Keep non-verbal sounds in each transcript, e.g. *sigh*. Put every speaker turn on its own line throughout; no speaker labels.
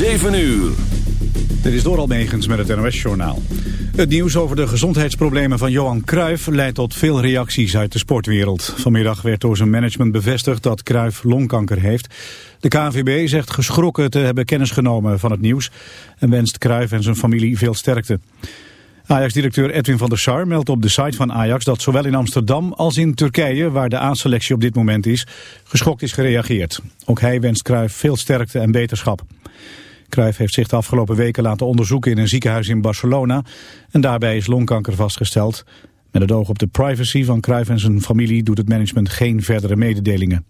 7 uur.
Dit is Doral Megens met het NOS-journaal. Het nieuws over de gezondheidsproblemen van Johan Cruijff leidt tot veel reacties uit de sportwereld. Vanmiddag werd door zijn management bevestigd dat Cruijff longkanker heeft. De KNVB zegt geschrokken te hebben kennis genomen van het nieuws... en wenst Cruijff en zijn familie veel sterkte. Ajax-directeur Edwin van der Sar meldt op de site van Ajax dat zowel in Amsterdam als in Turkije, waar de A-selectie op dit moment is, geschokt is gereageerd. Ook hij wenst Cruijff veel sterkte en beterschap. Cruijff heeft zich de afgelopen weken laten onderzoeken in een ziekenhuis in Barcelona en daarbij is longkanker vastgesteld. Met het oog op de privacy van Cruijff en zijn familie doet het management geen verdere mededelingen.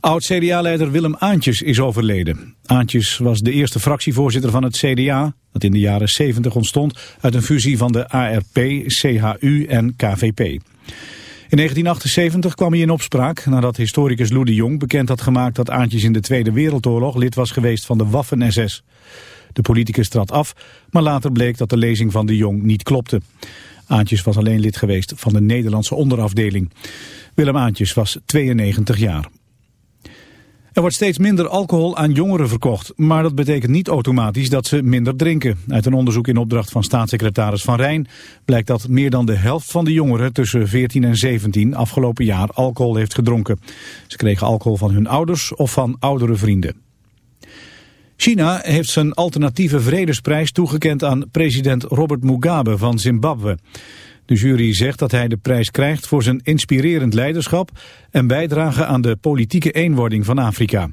Oud-CDA-leider Willem Aantjes is overleden. Aantjes was de eerste fractievoorzitter van het CDA, dat in de jaren 70 ontstond uit een fusie van de ARP, CHU en KVP. In 1978 kwam hij in opspraak nadat historicus Lou de Jong bekend had gemaakt dat Aantjes in de Tweede Wereldoorlog lid was geweest van de Waffen-SS. De politicus trad af, maar later bleek dat de lezing van de Jong niet klopte. Aantjes was alleen lid geweest van de Nederlandse onderafdeling. Willem Aantjes was 92 jaar. Er wordt steeds minder alcohol aan jongeren verkocht, maar dat betekent niet automatisch dat ze minder drinken. Uit een onderzoek in opdracht van staatssecretaris Van Rijn blijkt dat meer dan de helft van de jongeren tussen 14 en 17 afgelopen jaar alcohol heeft gedronken. Ze kregen alcohol van hun ouders of van oudere vrienden. China heeft zijn alternatieve vredesprijs toegekend aan president Robert Mugabe van Zimbabwe. De jury zegt dat hij de prijs krijgt voor zijn inspirerend leiderschap en bijdrage aan de politieke eenwording van Afrika.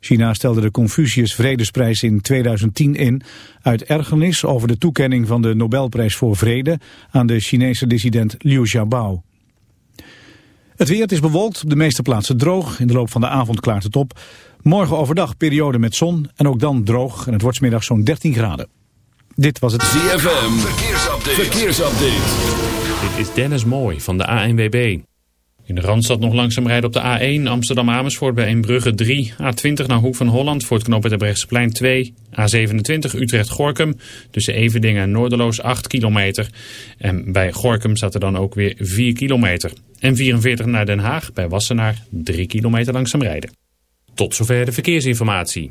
China stelde de Confucius Vredesprijs in 2010 in uit ergernis over de toekenning van de Nobelprijs voor Vrede aan de Chinese dissident Liu Xiaobao. Het weer is bewolkt, op de meeste plaatsen droog. In de loop van de avond klaart het op. Morgen overdag periode met zon en ook dan droog en het wordt middag zo'n 13 graden. Dit was het
ZFM. Verkeersupdate. Verkeersupdate.
Dit is Dennis Mooi van de ANWB. In de Randstad nog langzaam rijden op de A1 Amsterdam-Amersfoort bij Eembrugge 3. A20 naar Hoek van Holland voor het knooppunt Brechtseplein 2. A27 Utrecht-Gorkum tussen Everdingen en Noorderloos 8 kilometer. En bij Gorkum staat er dan ook weer 4 kilometer. En 44 naar Den Haag bij Wassenaar 3 kilometer langzaam rijden. Tot zover de verkeersinformatie.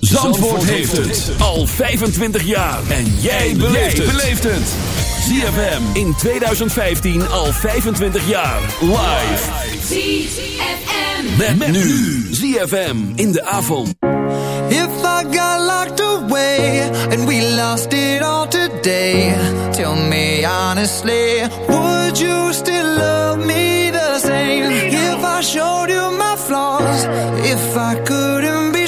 Zandvoort heeft het al 25 jaar. En jij beleeft het. ZFM in 2015 al 25 jaar. Live.
ZFM.
Met, nu. ZFM in de avond.
If I got locked away and we lost it all today, tell me honestly, would you still love me the same? If I showed you my flaws, if I couldn't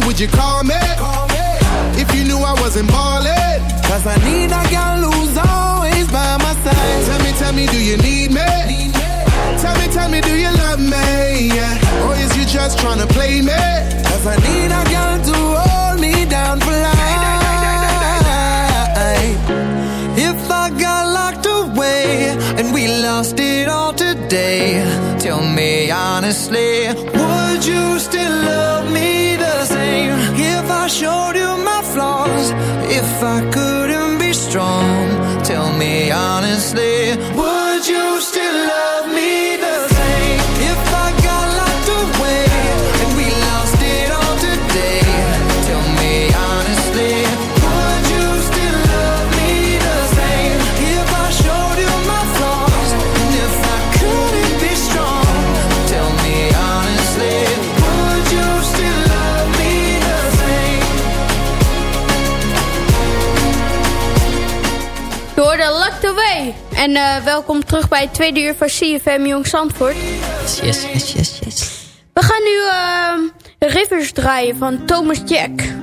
Tell me,
tell me, would you call me? If you knew I wasn't ballin'.
Cause I need a girl who's always by my side.
Tell me, tell me, do you need me? Tell me, tell me, do you love me? Yeah. Or is you just tryna play me?
Cause I need a girl to hold me down for life. If I got locked away and we lost it all today, tell me honestly, would you still love me If I showed you my flaws, if I couldn't be strong, tell me honestly, would you still love me
welkom terug bij het tweede uur van CFM Jong Zandvoort.
Yes, yes, yes, yes.
We gaan nu eh, Rivers draaien van Thomas Jack.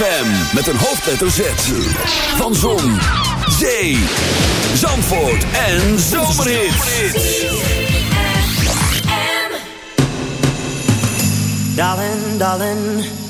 ZFM met een hoofdletter Z. Van Zon, Zee, Zandvoort en Zomerhit.
Darling, darling.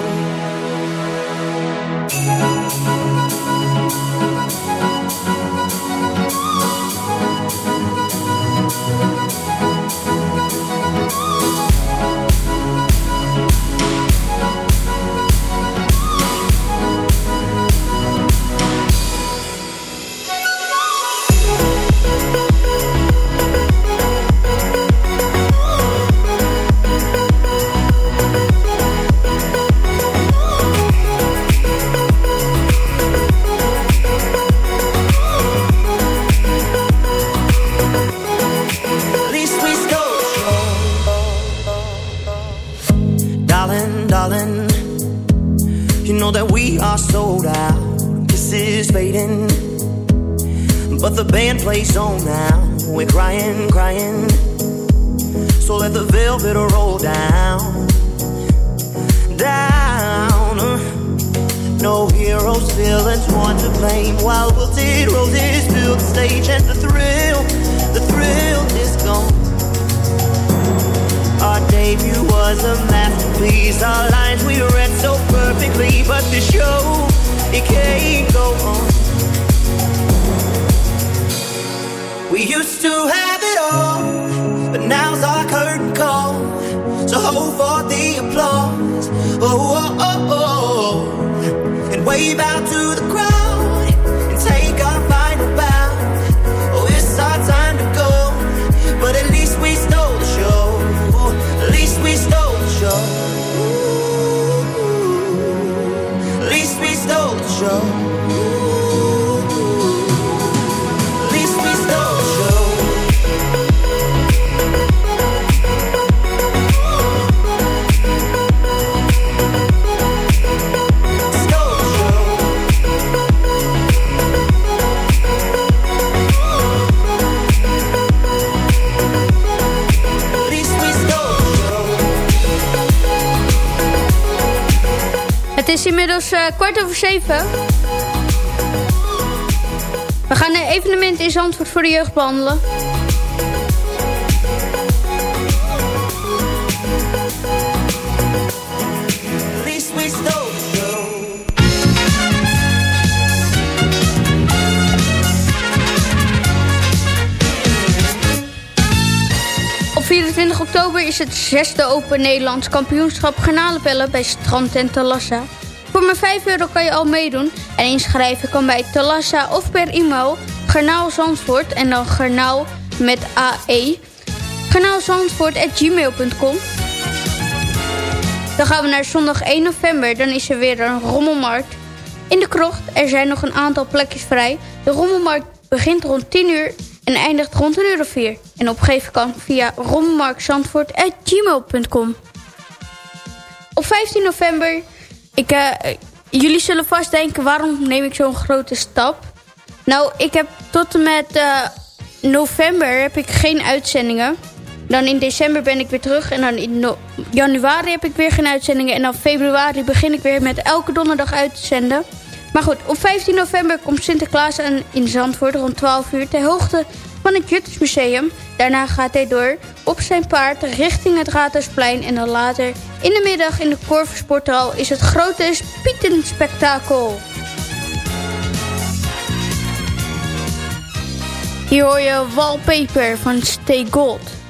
is inmiddels eh, kwart over zeven. We gaan een evenement in Zandvoort voor de jeugd behandelen. Is het zesde Open Nederlands kampioenschap garnalenpellen bij Strand en Talassa. Voor maar 5 euro kan je al meedoen en inschrijven kan bij Talassa of per e-mail garnaal Zandvoort en dan garnaal met AE garnaalzandvoort.gmail.com Dan gaan we naar zondag 1 november, dan is er weer een rommelmarkt in de krocht. Er zijn nog een aantal plekjes vrij. De rommelmarkt begint rond 10 uur en eindigt rond een uur of 4. En opgeven kan via rommelmarktzandvoort.gmail.com Op 15 november, ik, eh, jullie zullen vast denken... waarom neem ik zo'n grote stap? Nou, ik heb tot en met eh, november heb ik geen uitzendingen. Dan in december ben ik weer terug. En dan in januari heb ik weer geen uitzendingen. En dan februari begin ik weer met elke donderdag uit te zenden. Maar goed, op 15 november komt Sinterklaas in Zandvoort rond 12 uur... ter hoogte van het Juttersmuseum. Daarna gaat hij door op zijn paard richting het Raadhuisplein... en dan later in de middag in de Korversporthal is het grote Spietenspektakel. Hier hoor je Wallpaper van Stay Gold.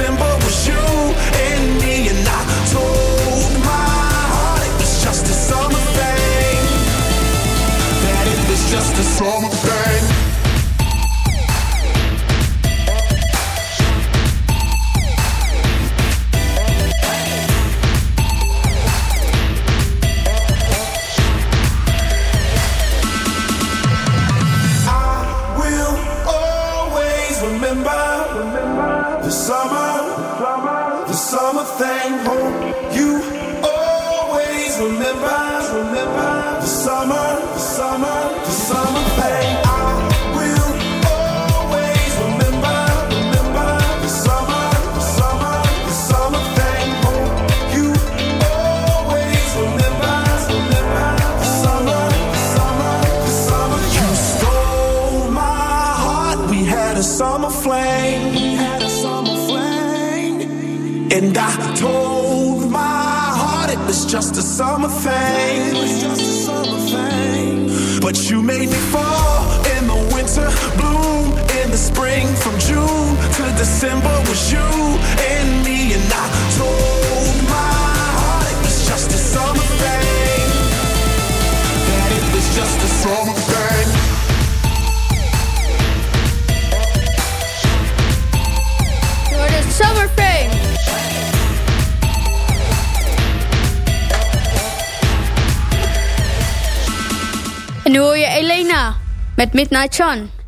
simple December was you and me and I told my heart it was just a summer thing. That it was just a summer thing. a summer
Summerfame. En nu hoor je Elena met Midnight Sun.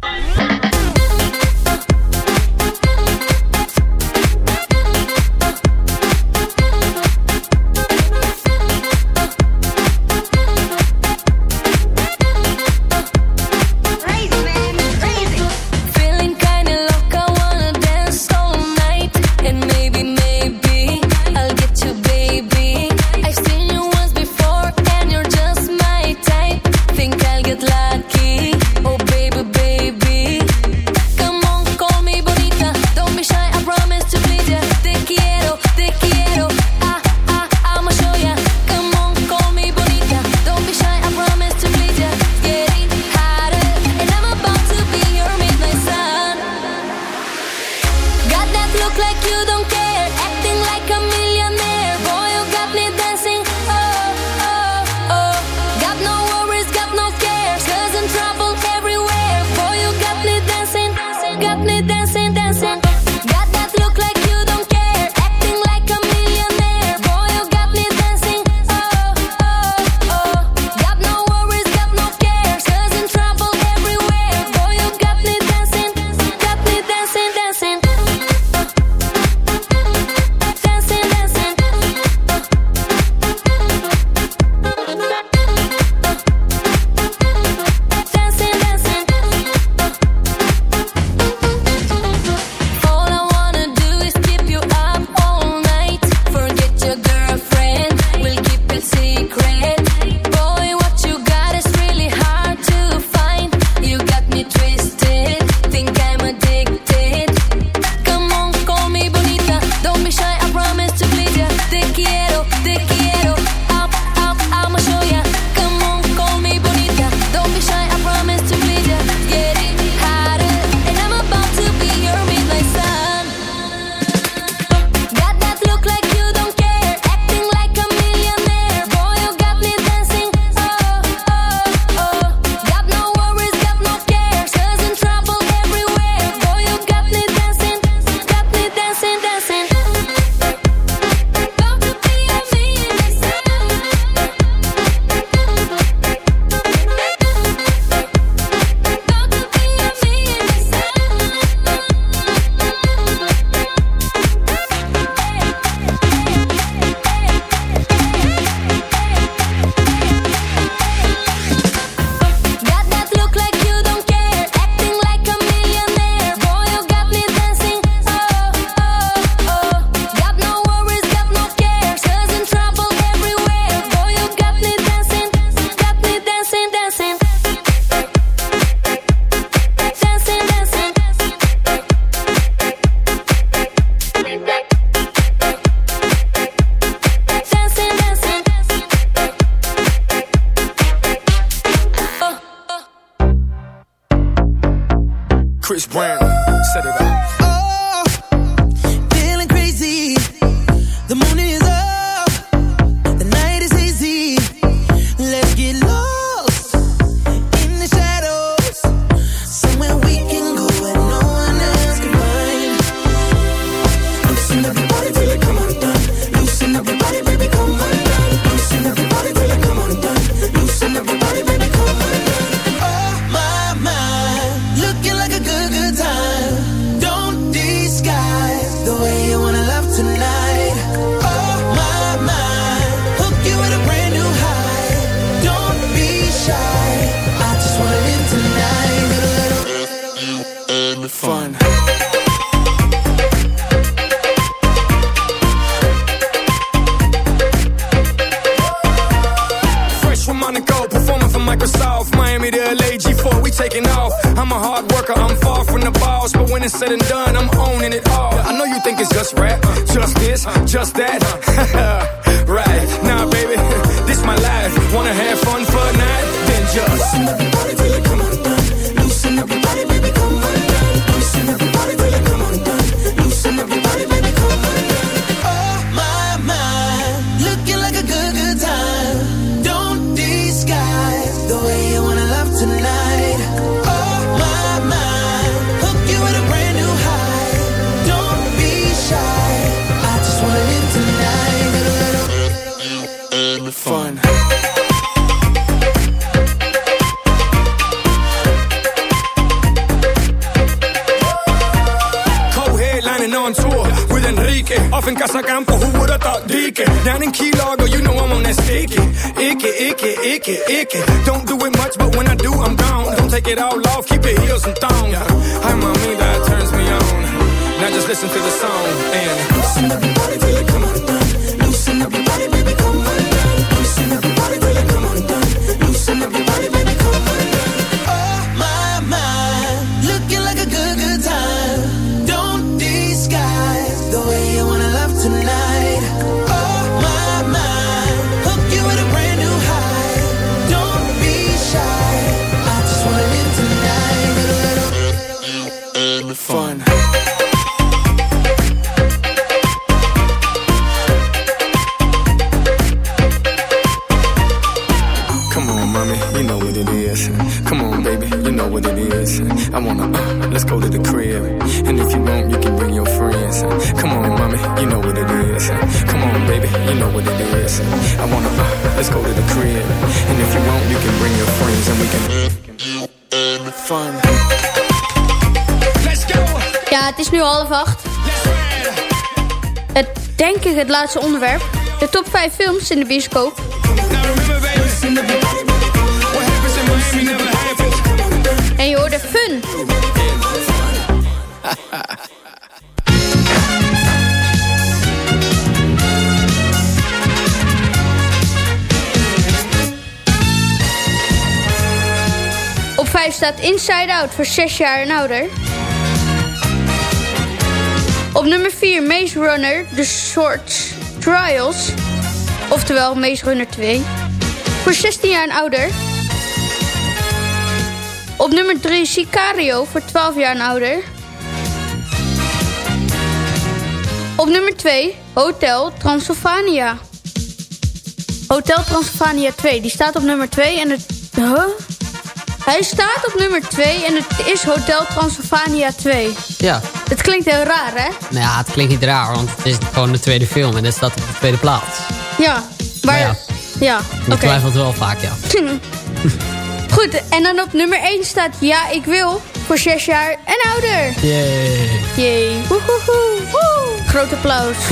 big heels and thongs. That turns me on. Now just listen to the song and loosen up your body till it come undone. Loosen up your
body. het laatste onderwerp. De top 5 films in de bioscoop. En je hoorde fun. Op 5
staat Inside Out voor 6 jaar en ouder. Op nummer 4 Maze Runner, The Short Trials. Oftewel Maze Runner 2. Voor 16 jaar en ouder. Op nummer 3 Sicario voor 12 jaar en ouder. Op nummer 2 Hotel Transylvania. Hotel Transylvania 2, die staat op nummer 2 en het... Huh? Hij staat op nummer 2 en het is Hotel Transylvania 2.
Ja.
Het klinkt heel raar, hè?
Nou ja, het klinkt niet raar, want het is gewoon de tweede film en dat staat op de tweede plaats.
Ja, maar...
ja.
Ja,
Je
oké.
twijfelt wel vaak, ja. *laughs*
Goed, en dan op nummer 1 staat Ja, ik wil voor 6 jaar en ouder.
Yay.
Jee. Woehoehoe. Woe. Groot applaus. *laughs*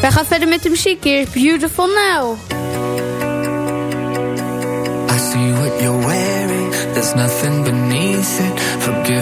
Wij gaan verder met de muziek. Hier is Beautiful Now.
There's nothing beneath it. Forgive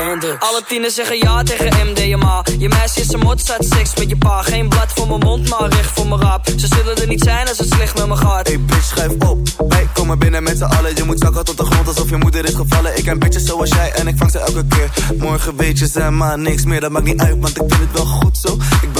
Alle tieners zeggen ja tegen MDMA. Je meisje is een mot, staat seks met je pa. Geen blad voor mijn mond, maar recht voor mijn rap. Ze zullen er niet zijn als het slecht met me gaat.
Hey bitch, schrijf op. Wij komen binnen met z'n allen. Je moet zakken tot de grond alsof je moeder is gevallen. Ik ken bitches zoals jij en ik vang ze elke keer. Morgen weet je ze maar niks meer. Dat maakt niet uit, want ik vind het wel goed zo. Ik ben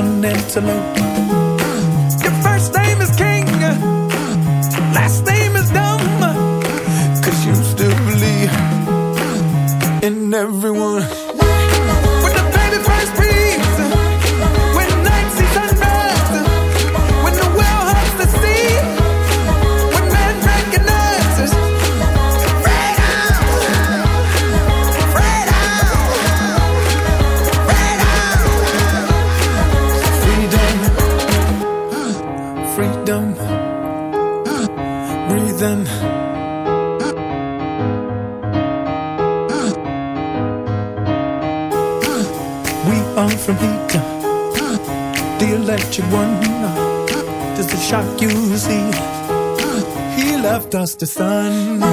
an antelope the sun.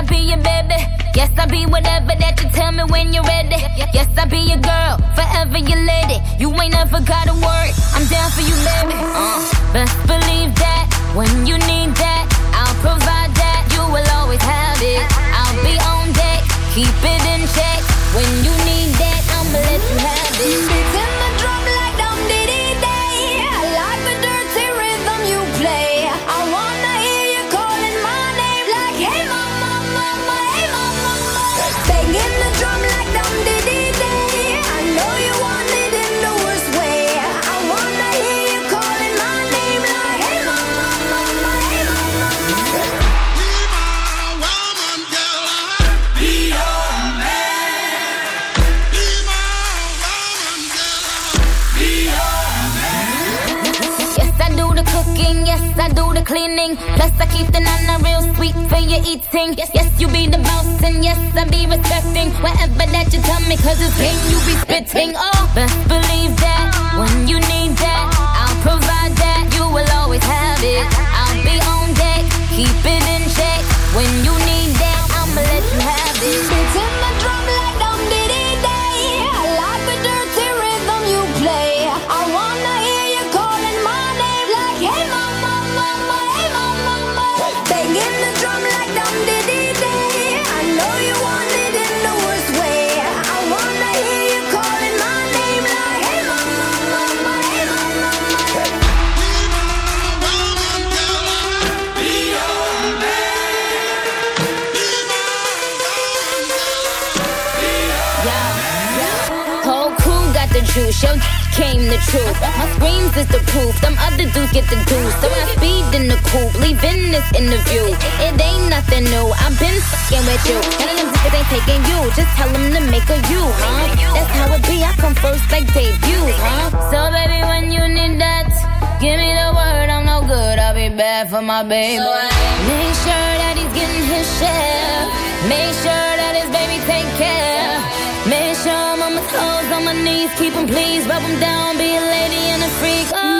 I
be your baby. Yes, I'll be whatever that you tell me when you're ready. Yes, I'll be your girl, forever your lady. You ain't never gotta worry. I'm down for you, baby. Uh, best believe that when you need that, I'll provide that. You will always have it. I'll be on deck, keep it in check. When you need that, I'ma let you have it. Cleaning. Plus, I keep the nana real sweet for your eating. Yes, yes, you be the boss, and yes, I be respecting whatever that you tell me. Cause it's game you be spitting. Oh, best believe that when you need that, I'll provide that. You will always have it. I'll be on deck, keep it in check. When you need that, I'ma let you have it.
Beats in the drum
juice, yo came the truth. My screams is the proof, them other dudes get the deuce. So I speed in the coupe, leaving this interview. It ain't nothing new, I've been fucking with you. None of them niggas ain't taking you, just tell them to make a you, huh? That's how it be, I come first like debuts, huh? So baby, when you need that, give me the word, I'm no good, I'll be bad for my baby. Make sure that he's getting his share. Make sure that his baby take care. Make on my knees, keep him please, rub him down, be a lady and a freak. Oh.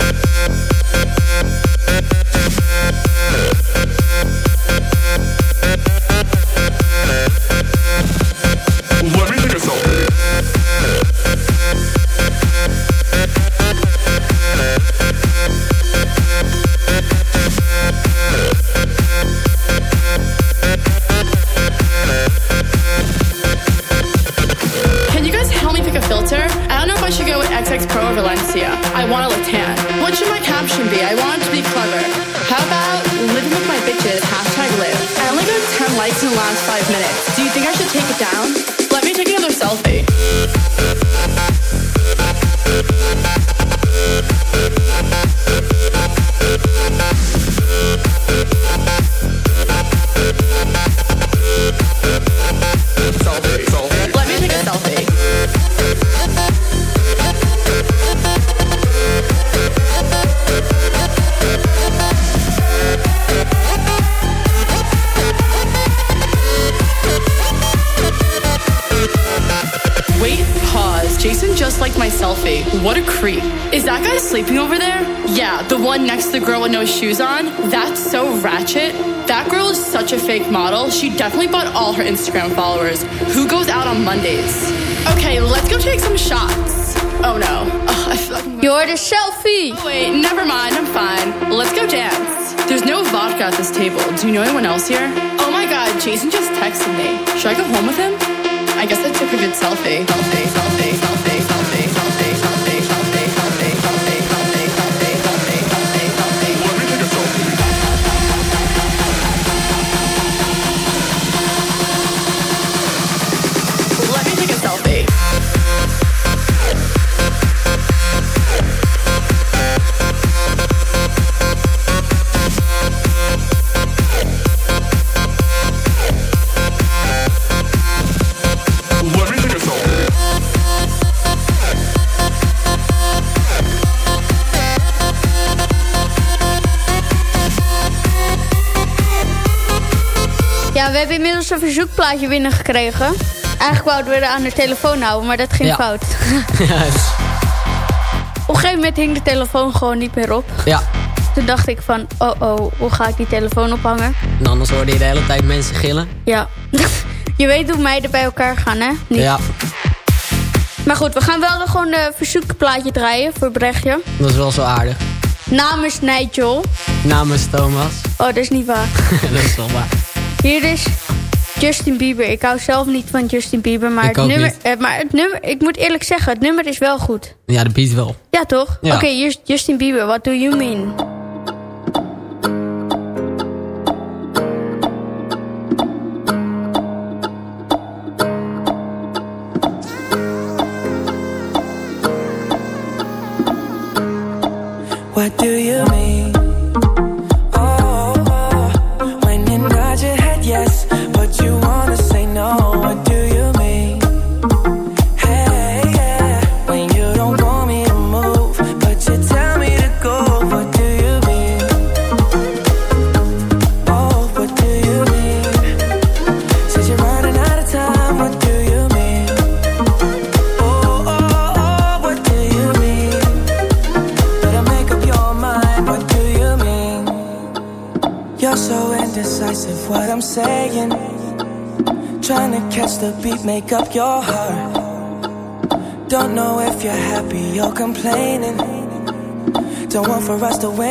One next to the girl with no shoes on? That's so ratchet. That girl is such a fake model. She definitely bought all her Instagram followers. Who goes out on Mondays? Okay, let's go take some shots. Oh no. Ugh, I feel like
You're the selfie.
Oh, wait, never mind. I'm fine. Let's go dance. There's no vodka at this table. Do you know anyone else here? Oh my god, Jason just texted me. Should I go home with him? I guess I took a good selfie. Selfie, selfie, selfie, selfie,
een verzoekplaatje binnengekregen. Eigenlijk wouden we er aan de telefoon houden, maar dat ging
Ja.
fout. *laughs*
Dus-
Op een gegeven moment hing de telefoon gewoon niet meer op.
ja.
Toen dacht ik van, oh oh, hoe ga ik die telefoon ophangen?
En anders hoorde je de hele tijd mensen gillen.
Ja. *laughs* Je weet hoe meiden bij elkaar gaan, hè? Niet.
Ja,
Maar goed, we gaan wel gewoon een verzoekplaatje draaien voor Brechtje.
dat is wel zo aardig.
Namens Nigel.
Namens Thomas.
Oh, dat is niet waar. *laughs*
dat is wel waar.
Hier is Justin Bieber. Ik hou zelf niet van Justin Bieber, maar,
Ik
het nummer, eh, maar het nummer, ik moet eerlijk zeggen, het nummer is wel goed.
Ja, de beat wel.
Ja, toch?
Ja.
Oké, Justin Bieber. What do you mean?
the way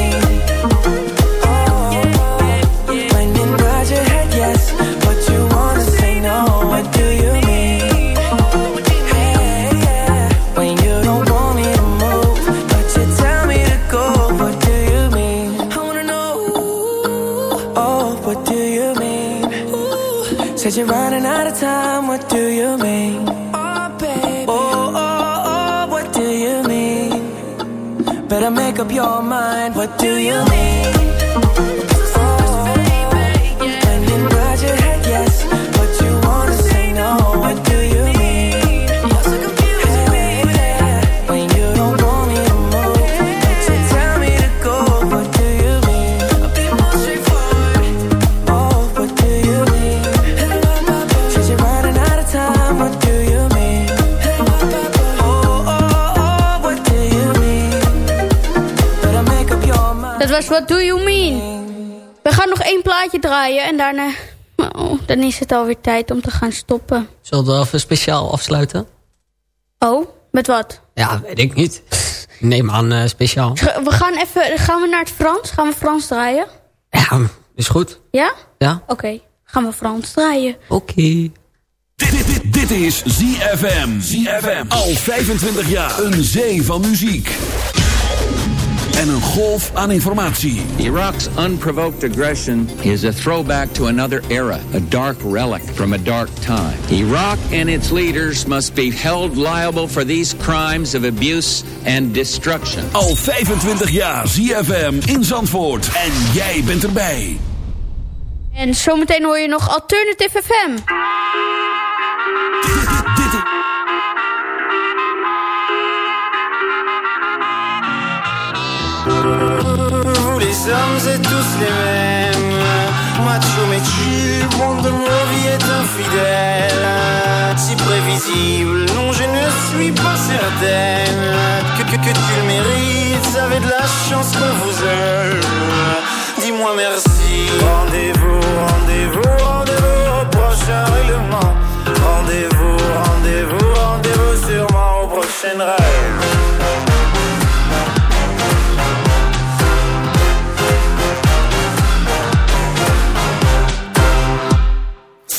Your mind. What do you mean? What Do You Mean.
We gaan nog één plaatje draaien en daarna... Oh, dan is het alweer tijd om te gaan stoppen.
Zullen we even speciaal afsluiten?
Oh, met wat?
Ja, weet ik niet. Neem aan eh, speciaal.
We gaan even... Gaan we naar het Frans? Gaan we Frans draaien?
Ja, is goed.
Ja?
Ja.
Oké, gaan we Frans draaien.
Oké.
Dit, dit, dit is ZFM. ZFM. Al 25 jaar. Een zee van muziek. En een golf aan informatie.
Iraq's unprovoked aggression is a throwback to another era, a dark relic from a dark time. Iraq and its leaders must be held liable for these crimes of abuse and destruction.
Al 25 jaar ZFM in Zandvoort. En jij bent erbij.
En zometeen hoor je nog Alternative FM.
Les hommes êtes tous les mêmes. Macho mais tu, monde de ma vie est infidèle Si prévisible, non je ne suis pas certaine. Que, que, tu le mérites, avez de la chance qu'on vous aime Dis-moi merci. Rendez-vous, rendez-vous, rendez-vous au prochain règlement. Rendez-vous, rendez-vous, rendez-vous sûrement au prochain rêve